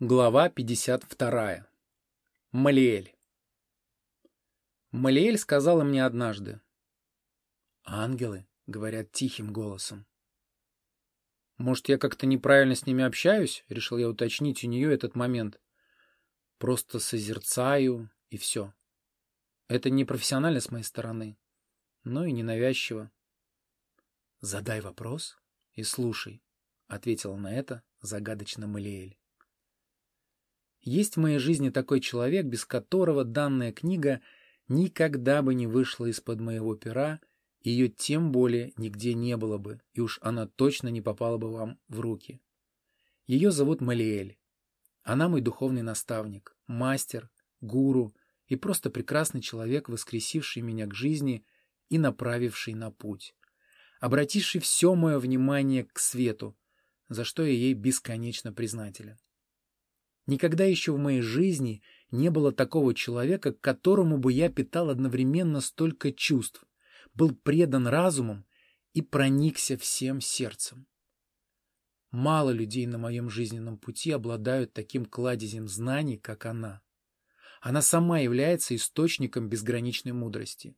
Глава 52. Малиэль. Малиэль сказала мне однажды. «Ангелы», — говорят тихим голосом. «Может, я как-то неправильно с ними общаюсь?» — решил я уточнить у нее этот момент. «Просто созерцаю, и все. Это не профессионально с моей стороны, но и ненавязчиво». «Задай вопрос и слушай», — ответила на это загадочно Малиэль. Есть в моей жизни такой человек, без которого данная книга никогда бы не вышла из-под моего пера, ее тем более нигде не было бы, и уж она точно не попала бы вам в руки. Ее зовут Малиэль. Она мой духовный наставник, мастер, гуру и просто прекрасный человек, воскресивший меня к жизни и направивший на путь, обративший все мое внимание к свету, за что я ей бесконечно признателен. Никогда еще в моей жизни не было такого человека, к которому бы я питал одновременно столько чувств, был предан разумом и проникся всем сердцем. Мало людей на моем жизненном пути обладают таким кладезем знаний, как она. Она сама является источником безграничной мудрости.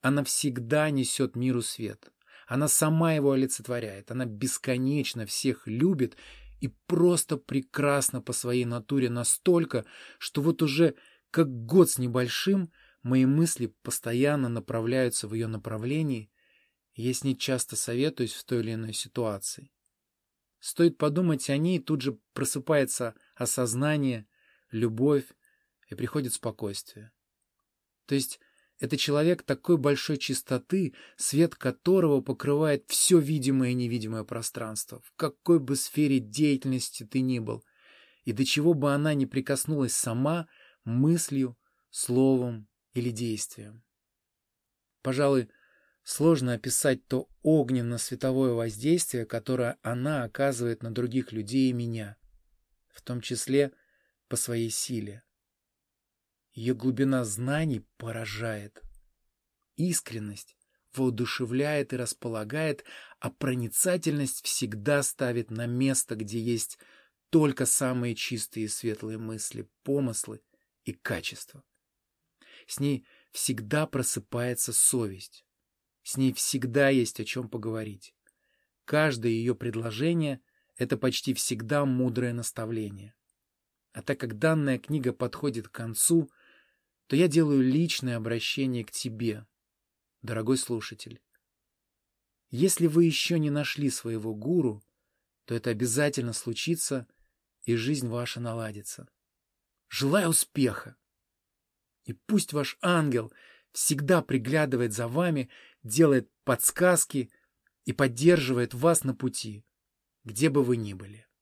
Она всегда несет миру свет. Она сама его олицетворяет. Она бесконечно всех любит и просто прекрасно по своей натуре настолько, что вот уже как год с небольшим мои мысли постоянно направляются в ее направлении, и я с ней часто советуюсь в той или иной ситуации. Стоит подумать о ней, тут же просыпается осознание, любовь, и приходит спокойствие. То есть это человек такой большой чистоты, свет которого покрывает все видимое и невидимое пространство, в какой бы сфере деятельности ты ни был, и до чего бы она ни прикоснулась сама, мыслью, словом или действием. Пожалуй, сложно описать то огненно-световое воздействие, которое она оказывает на других людей и меня, в том числе по своей силе. Ее глубина знаний поражает. Искренность воодушевляет и располагает, а проницательность всегда ставит на место, где есть только самые чистые и светлые мысли, помыслы и качества. С ней всегда просыпается совесть. С ней всегда есть о чем поговорить. Каждое ее предложение — это почти всегда мудрое наставление. А так как данная книга подходит к концу, то я делаю личное обращение к тебе, дорогой слушатель. Если вы еще не нашли своего гуру, то это обязательно случится, и жизнь ваша наладится. Желаю успеха! И пусть ваш ангел всегда приглядывает за вами, делает подсказки и поддерживает вас на пути, где бы вы ни были.